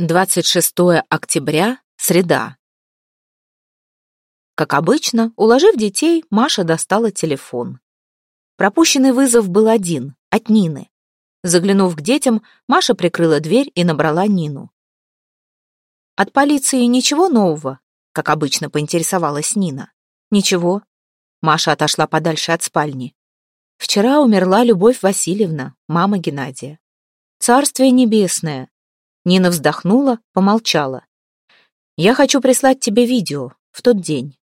26 октября, среда. Как обычно, уложив детей, Маша достала телефон. Пропущенный вызов был один, от Нины. Заглянув к детям, Маша прикрыла дверь и набрала Нину. «От полиции ничего нового?» — как обычно поинтересовалась Нина. «Ничего». Маша отошла подальше от спальни. «Вчера умерла Любовь Васильевна, мама Геннадия. Царствие небесное, Нина вздохнула, помолчала. «Я хочу прислать тебе видео в тот день.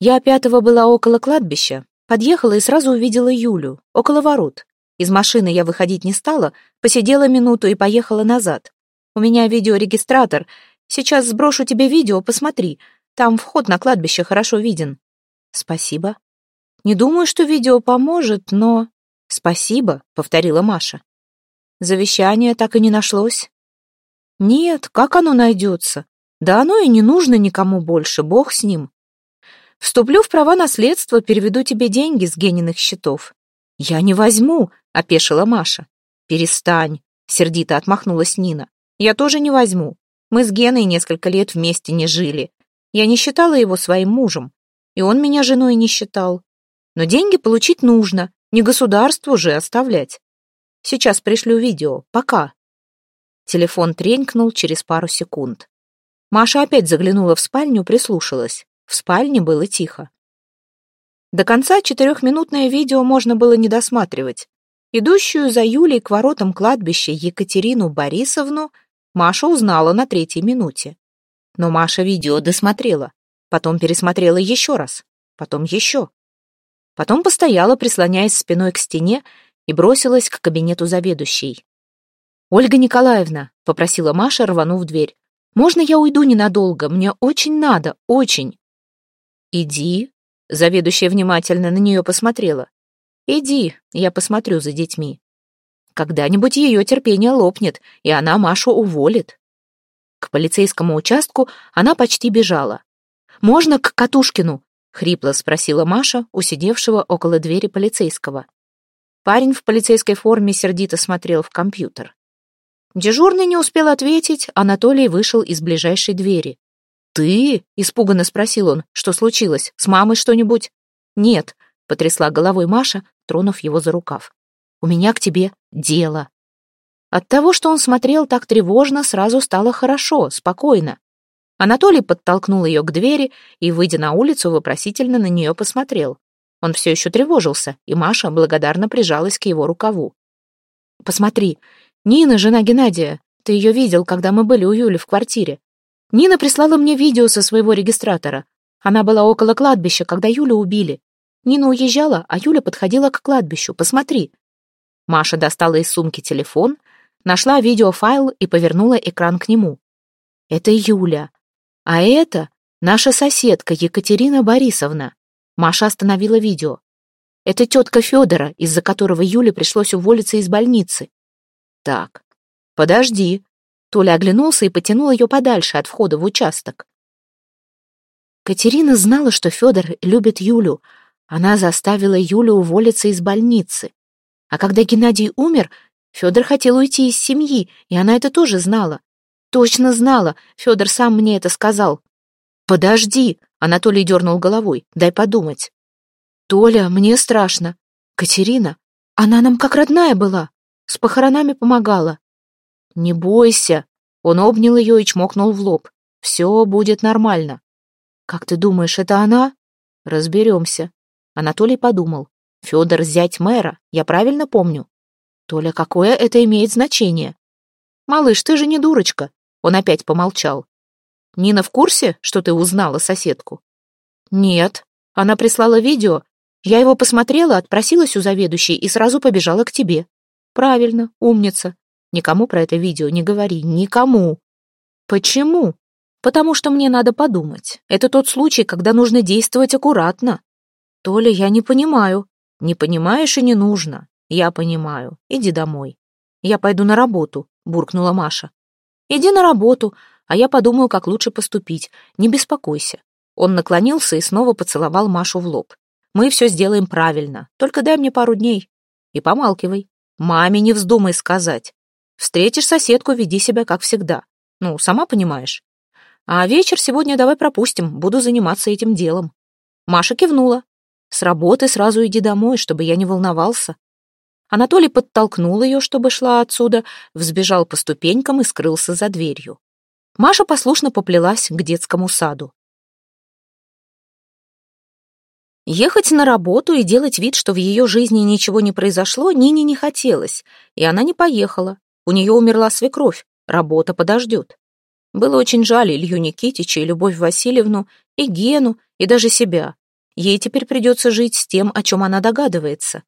Я пятого была около кладбища, подъехала и сразу увидела Юлю, около ворот. Из машины я выходить не стала, посидела минуту и поехала назад. У меня видеорегистратор. Сейчас сброшу тебе видео, посмотри. Там вход на кладбище хорошо виден». «Спасибо». «Не думаю, что видео поможет, но...» «Спасибо», — повторила Маша. Завещание так и не нашлось. Нет, как оно найдется? Да оно и не нужно никому больше, бог с ним. Вступлю в права наследства, переведу тебе деньги с Гениных счетов. Я не возьму, опешила Маша. Перестань, сердито отмахнулась Нина. Я тоже не возьму. Мы с Геной несколько лет вместе не жили. Я не считала его своим мужем, и он меня женой не считал. Но деньги получить нужно, не государству же оставлять. Сейчас пришлю видео. Пока. Телефон тренькнул через пару секунд. Маша опять заглянула в спальню, прислушалась. В спальне было тихо. До конца четырехминутное видео можно было не досматривать. Идущую за Юлей к воротам кладбища Екатерину Борисовну Маша узнала на третьей минуте. Но Маша видео досмотрела, потом пересмотрела еще раз, потом еще. Потом постояла, прислоняясь спиной к стене, и бросилась к кабинету заведующей. «Ольга Николаевна», — попросила Маша, рванув дверь, «можно я уйду ненадолго? Мне очень надо, очень». «Иди», — заведующая внимательно на нее посмотрела. «Иди, я посмотрю за детьми. Когда-нибудь ее терпение лопнет, и она Машу уволит». К полицейскому участку она почти бежала. «Можно к Катушкину?» — хрипло спросила Маша, усидевшего около двери полицейского. Парень в полицейской форме сердито смотрел в компьютер. Дежурный не успел ответить, Анатолий вышел из ближайшей двери. «Ты?» — испуганно спросил он. «Что случилось? С мамой что-нибудь?» «Нет», — потрясла головой Маша, тронув его за рукав. «У меня к тебе дело». От того, что он смотрел так тревожно, сразу стало хорошо, спокойно. Анатолий подтолкнул ее к двери и, выйдя на улицу, вопросительно на нее посмотрел. Он все еще тревожился, и Маша благодарно прижалась к его рукаву. «Посмотри, Нина, жена Геннадия. Ты ее видел, когда мы были у Юли в квартире. Нина прислала мне видео со своего регистратора. Она была около кладбища, когда Юлю убили. Нина уезжала, а Юля подходила к кладбищу. Посмотри. Маша достала из сумки телефон, нашла видеофайл и повернула экран к нему. Это Юля. А это наша соседка Екатерина Борисовна. Маша остановила видео. Это тетка Федора, из-за которого Юле пришлось уволиться из больницы. Так, подожди. Толя оглянулся и потянул ее подальше от входа в участок. Катерина знала, что Федор любит Юлю. Она заставила Юлю уволиться из больницы. А когда Геннадий умер, Федор хотел уйти из семьи, и она это тоже знала. Точно знала, Федор сам мне это сказал. «Подожди», — Анатолий дернул головой, — «дай подумать». «Толя, мне страшно. Катерина, она нам как родная была. С похоронами помогала. Не бойся. Он обнял ее и чмокнул в лоб. Все будет нормально. Как ты думаешь, это она? Разберемся. Анатолий подумал. Федор зять мэра, я правильно помню? Толя, какое это имеет значение? Малыш, ты же не дурочка. Он опять помолчал. Нина в курсе, что ты узнала соседку? Нет. Она прислала видео. Я его посмотрела, отпросилась у заведующей и сразу побежала к тебе. Правильно, умница. Никому про это видео не говори, никому. Почему? Потому что мне надо подумать. Это тот случай, когда нужно действовать аккуратно. Толя, я не понимаю. Не понимаешь и не нужно. Я понимаю. Иди домой. Я пойду на работу, буркнула Маша. Иди на работу, а я подумаю, как лучше поступить. Не беспокойся. Он наклонился и снова поцеловал Машу в лоб. Мы все сделаем правильно. Только дай мне пару дней. И помалкивай. Маме не вздумай сказать. Встретишь соседку, веди себя как всегда. Ну, сама понимаешь. А вечер сегодня давай пропустим, буду заниматься этим делом. Маша кивнула. С работы сразу иди домой, чтобы я не волновался. Анатолий подтолкнул ее, чтобы шла отсюда, взбежал по ступенькам и скрылся за дверью. Маша послушно поплелась к детскому саду. Ехать на работу и делать вид, что в ее жизни ничего не произошло, Нине не хотелось, и она не поехала. У нее умерла свекровь, работа подождет. Было очень жаль Илью Никитича и Любовь Васильевну, и Гену, и даже себя. Ей теперь придется жить с тем, о чем она догадывается.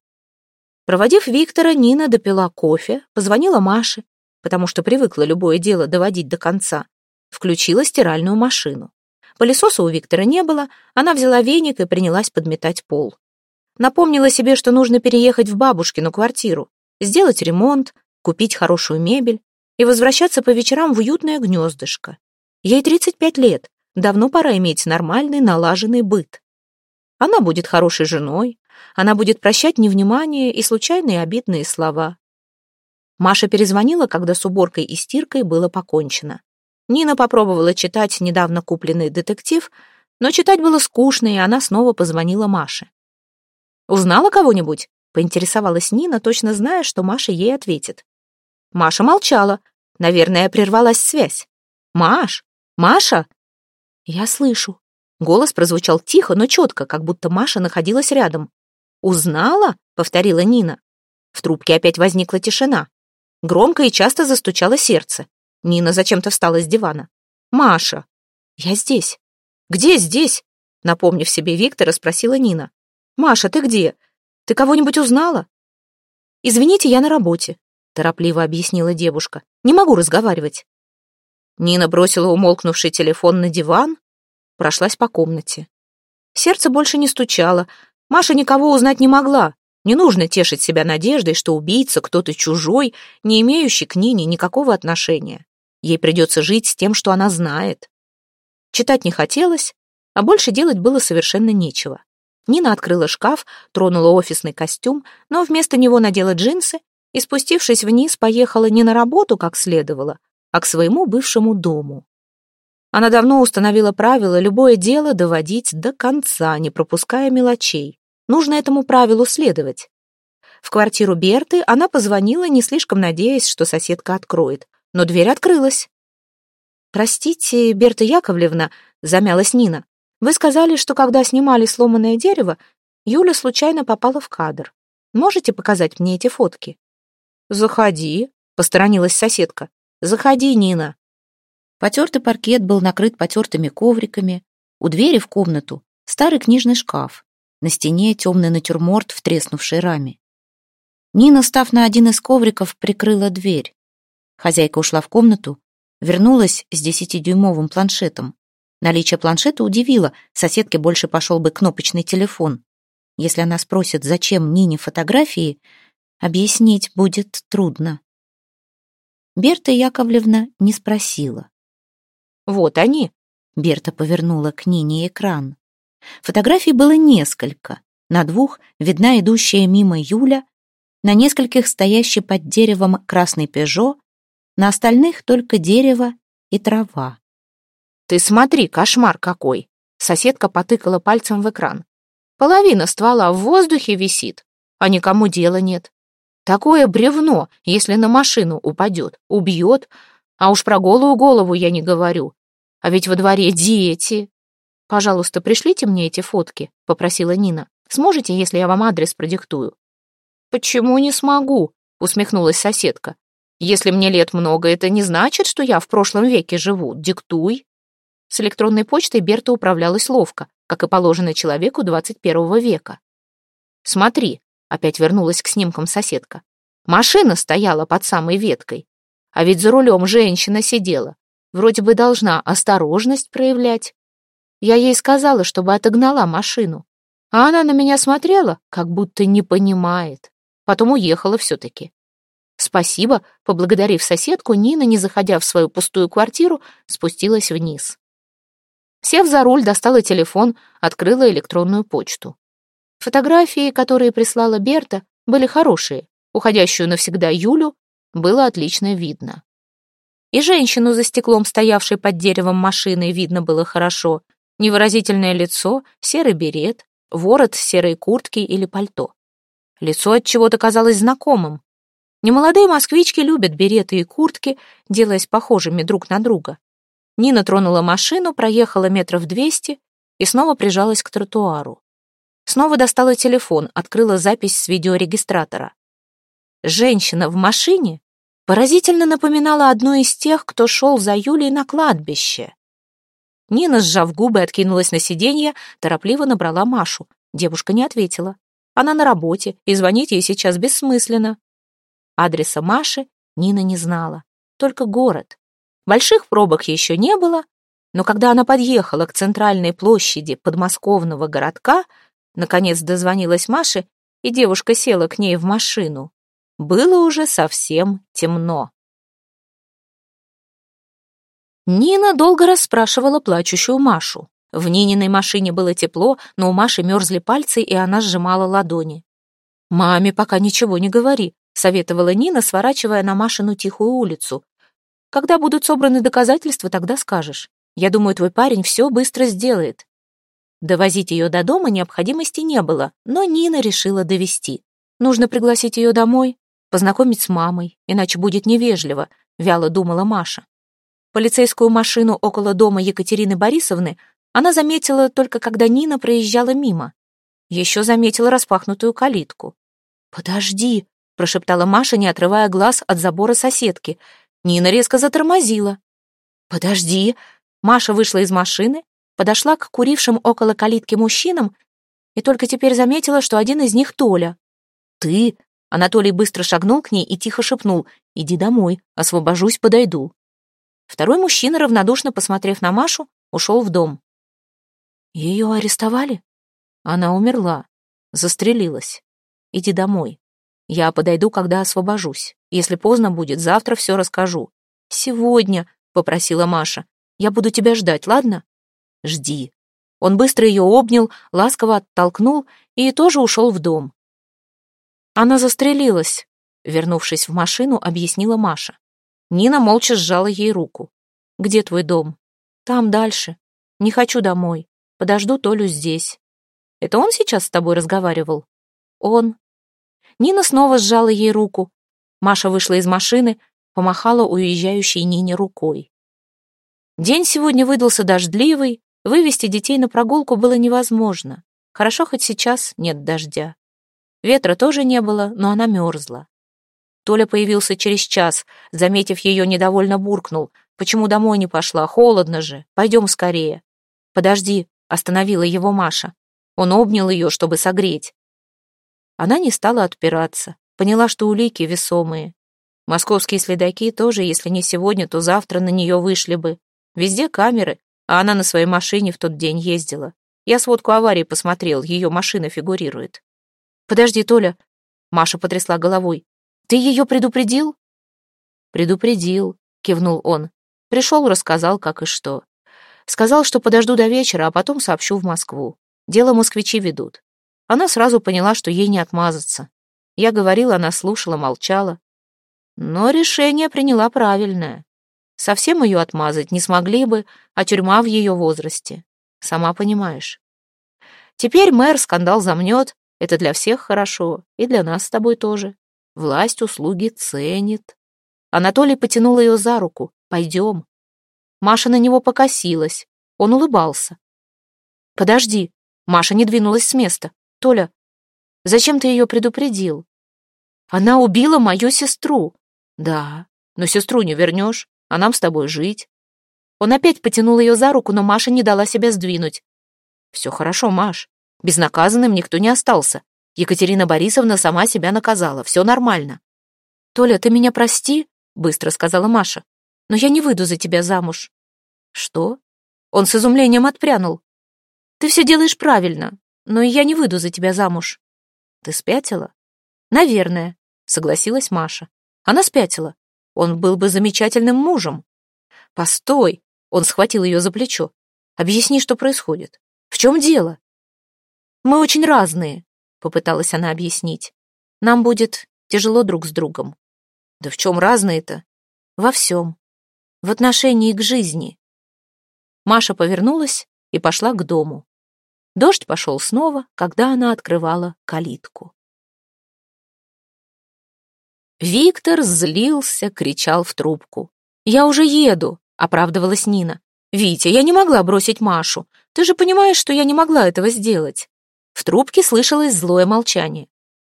Проводив Виктора, Нина допила кофе, позвонила Маше, потому что привыкла любое дело доводить до конца, включила стиральную машину. Пылесоса у Виктора не было, она взяла веник и принялась подметать пол. Напомнила себе, что нужно переехать в бабушкину квартиру, сделать ремонт, купить хорошую мебель и возвращаться по вечерам в уютное гнездышко. Ей 35 лет, давно пора иметь нормальный налаженный быт. Она будет хорошей женой, она будет прощать невнимание и случайные обидные слова. Маша перезвонила, когда с уборкой и стиркой было покончено. Нина попробовала читать недавно купленный детектив, но читать было скучно, и она снова позвонила Маше. «Узнала кого-нибудь?» — поинтересовалась Нина, точно зная, что Маша ей ответит. Маша молчала. Наверное, прервалась связь. «Маш! Маша!» «Я слышу». Голос прозвучал тихо, но четко, как будто Маша находилась рядом. «Узнала?» — повторила Нина. В трубке опять возникла тишина. Громко и часто застучало сердце. Нина зачем-то встала с дивана. «Маша!» «Я здесь». «Где здесь?» Напомнив себе Виктора, спросила Нина. «Маша, ты где? Ты кого-нибудь узнала?» «Извините, я на работе», — торопливо объяснила девушка. «Не могу разговаривать». Нина бросила умолкнувший телефон на диван, прошлась по комнате. Сердце больше не стучало. Маша никого узнать не могла. Не нужно тешить себя надеждой, что убийца кто-то чужой, не имеющий к Нине никакого отношения. Ей придется жить с тем, что она знает. Читать не хотелось, а больше делать было совершенно нечего. Нина открыла шкаф, тронула офисный костюм, но вместо него надела джинсы и, спустившись вниз, поехала не на работу, как следовало, а к своему бывшему дому. Она давно установила правило любое дело доводить до конца, не пропуская мелочей. Нужно этому правилу следовать. В квартиру Берты она позвонила, не слишком надеясь, что соседка откроет но дверь открылась. «Простите, Берта Яковлевна», — замялась Нина, «вы сказали, что когда снимали сломанное дерево, Юля случайно попала в кадр. Можете показать мне эти фотки?» «Заходи», — посторонилась соседка. «Заходи, Нина». Потертый паркет был накрыт потертыми ковриками. У двери в комнату старый книжный шкаф. На стене темный натюрморт в треснувшей раме. Нина, став на один из ковриков, прикрыла дверь. Хозяйка ушла в комнату, вернулась с десятидюймовым планшетом. Наличие планшета удивило, соседке больше пошел бы кнопочный телефон. Если она спросит, зачем Нине фотографии, объяснить будет трудно. Берта Яковлевна не спросила. «Вот они», — Берта повернула к Нине экран. Фотографий было несколько. На двух видна идущая мимо Юля, на нескольких стоящий под деревом красный «Пежо», на остальных только дерево и трава. «Ты смотри, кошмар какой!» Соседка потыкала пальцем в экран. «Половина ствола в воздухе висит, а никому дела нет. Такое бревно, если на машину упадет, убьет, а уж про голую голову я не говорю. А ведь во дворе дети!» «Пожалуйста, пришлите мне эти фотки», — попросила Нина. «Сможете, если я вам адрес продиктую?» «Почему не смогу?» — усмехнулась соседка. Если мне лет много, это не значит, что я в прошлом веке живу. Диктуй. С электронной почтой Берта управлялась ловко, как и положено человеку 21 века. Смотри, опять вернулась к снимкам соседка. Машина стояла под самой веткой. А ведь за рулем женщина сидела. Вроде бы должна осторожность проявлять. Я ей сказала, чтобы отогнала машину. А она на меня смотрела, как будто не понимает. Потом уехала все-таки. «Спасибо», поблагодарив соседку, Нина, не заходя в свою пустую квартиру, спустилась вниз. Сев за руль, достала телефон, открыла электронную почту. Фотографии, которые прислала Берта, были хорошие. Уходящую навсегда Юлю было отлично видно. И женщину за стеклом, стоявшей под деревом машины, видно было хорошо. Невыразительное лицо, серый берет, ворот серой куртки или пальто. Лицо от чего-то казалось знакомым. Немолодые москвички любят береты и куртки, делаясь похожими друг на друга. Нина тронула машину, проехала метров двести и снова прижалась к тротуару. Снова достала телефон, открыла запись с видеорегистратора. Женщина в машине поразительно напоминала одну из тех, кто шел за Юлей на кладбище. Нина, сжав губы, откинулась на сиденье, торопливо набрала Машу. Девушка не ответила. Она на работе, и звонить ей сейчас бессмысленно. Адреса Маши Нина не знала, только город. Больших пробок еще не было, но когда она подъехала к центральной площади подмосковного городка, наконец дозвонилась Маше, и девушка села к ней в машину. Было уже совсем темно. Нина долго расспрашивала плачущую Машу. В Нининой машине было тепло, но у Маши мерзли пальцы, и она сжимала ладони. «Маме пока ничего не говори», — советовала Нина, сворачивая на Машину тихую улицу. «Когда будут собраны доказательства, тогда скажешь. Я думаю, твой парень все быстро сделает». Довозить ее до дома необходимости не было, но Нина решила довести. Нужно пригласить ее домой, познакомить с мамой, иначе будет невежливо, вяло думала Маша. Полицейскую машину около дома Екатерины Борисовны она заметила только когда Нина проезжала мимо. Еще заметила распахнутую калитку. «Подожди», — прошептала Маша, не отрывая глаз от забора соседки. Нина резко затормозила. «Подожди». Маша вышла из машины, подошла к курившим около калитки мужчинам и только теперь заметила, что один из них Толя. «Ты?» Анатолий быстро шагнул к ней и тихо шепнул. «Иди домой, освобожусь, подойду». Второй мужчина, равнодушно посмотрев на Машу, ушел в дом. Ее арестовали? Она умерла, застрелилась. Иди домой. Я подойду, когда освобожусь. Если поздно будет, завтра все расскажу. Сегодня, попросила Маша. Я буду тебя ждать, ладно? Жди. Он быстро ее обнял, ласково оттолкнул и тоже ушел в дом. Она застрелилась, вернувшись в машину, объяснила Маша. Нина молча сжала ей руку. «Где твой дом?» «Там дальше. Не хочу домой. Подожду Толю здесь». «Это он сейчас с тобой разговаривал?» «Он». Нина снова сжала ей руку. Маша вышла из машины, помахала уезжающей Нине рукой. День сегодня выдался дождливый, вывести детей на прогулку было невозможно. Хорошо, хоть сейчас нет дождя. Ветра тоже не было, но она мерзла. Толя появился через час, заметив ее, недовольно буркнул. «Почему домой не пошла? Холодно же. Пойдем скорее». «Подожди», — остановила его Маша. Он обнял ее, чтобы согреть. Она не стала отпираться, поняла, что улики весомые. Московские следаки тоже, если не сегодня, то завтра на нее вышли бы. Везде камеры, а она на своей машине в тот день ездила. Я сводку аварии посмотрел, ее машина фигурирует. «Подожди, Толя», — Маша потрясла головой. Ты ее предупредил?» «Предупредил», — кивнул он. Пришел, рассказал, как и что. Сказал, что подожду до вечера, а потом сообщу в Москву. Дело москвичи ведут. Она сразу поняла, что ей не отмазаться. Я говорила, она слушала, молчала. Но решение приняла правильное. Совсем ее отмазать не смогли бы, а тюрьма в ее возрасте. Сама понимаешь. Теперь мэр скандал замнет. Это для всех хорошо, и для нас с тобой тоже. Власть услуги ценит. Анатолий потянул ее за руку. «Пойдем». Маша на него покосилась. Он улыбался. «Подожди». Маша не двинулась с места. «Толя, зачем ты ее предупредил?» «Она убила мою сестру». «Да, но сестру не вернешь, а нам с тобой жить». Он опять потянул ее за руку, но Маша не дала себя сдвинуть. «Все хорошо, Маш. Безнаказанным никто не остался. Екатерина Борисовна сама себя наказала, все нормально. «Толя, ты меня прости», — быстро сказала Маша, «но я не выйду за тебя замуж». «Что?» Он с изумлением отпрянул. «Ты все делаешь правильно, но я не выйду за тебя замуж». «Ты спятила?» «Наверное», — согласилась Маша. Она спятила. Он был бы замечательным мужем. «Постой!» — он схватил ее за плечо. «Объясни, что происходит. В чем дело?» «Мы очень разные», попыталась она объяснить. Нам будет тяжело друг с другом. Да в чем разные-то? Во всем. в отношении к жизни. Маша повернулась и пошла к дому. Дождь пошел снова, когда она открывала калитку. Виктор злился, кричал в трубку. «Я уже еду», — оправдывалась Нина. «Витя, я не могла бросить Машу. Ты же понимаешь, что я не могла этого сделать». В трубке слышалось злое молчание.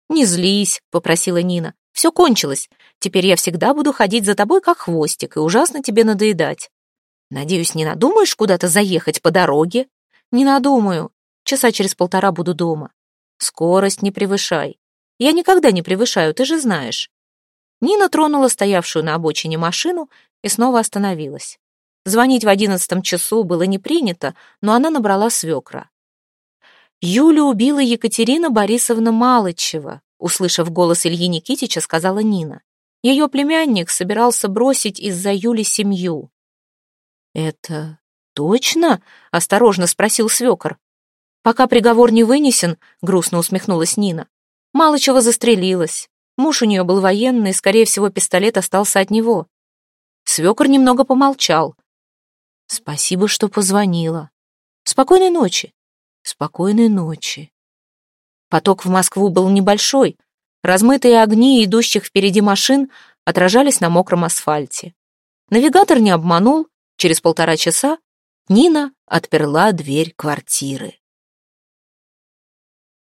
«Не злись», — попросила Нина. «Все кончилось. Теперь я всегда буду ходить за тобой, как хвостик, и ужасно тебе надоедать. Надеюсь, не надумаешь куда-то заехать по дороге? Не надумаю. Часа через полтора буду дома. Скорость не превышай. Я никогда не превышаю, ты же знаешь. Нина тронула стоявшую на обочине машину и снова остановилась. Звонить в одиннадцатом часу было не принято, но она набрала свекра. «Юлю убила Екатерина Борисовна Малычева», услышав голос Ильи Никитича, сказала Нина. Ее племянник собирался бросить из-за Юли семью. «Это точно?» — осторожно спросил свекор. «Пока приговор не вынесен», — грустно усмехнулась Нина. Малычева застрелилась. Муж у нее был военный, скорее всего, пистолет остался от него. Свекор немного помолчал. «Спасибо, что позвонила. Спокойной ночи. Спокойной ночи». Поток в Москву был небольшой. Размытые огни идущих впереди машин отражались на мокром асфальте. Навигатор не обманул. Через полтора часа Нина отперла дверь квартиры.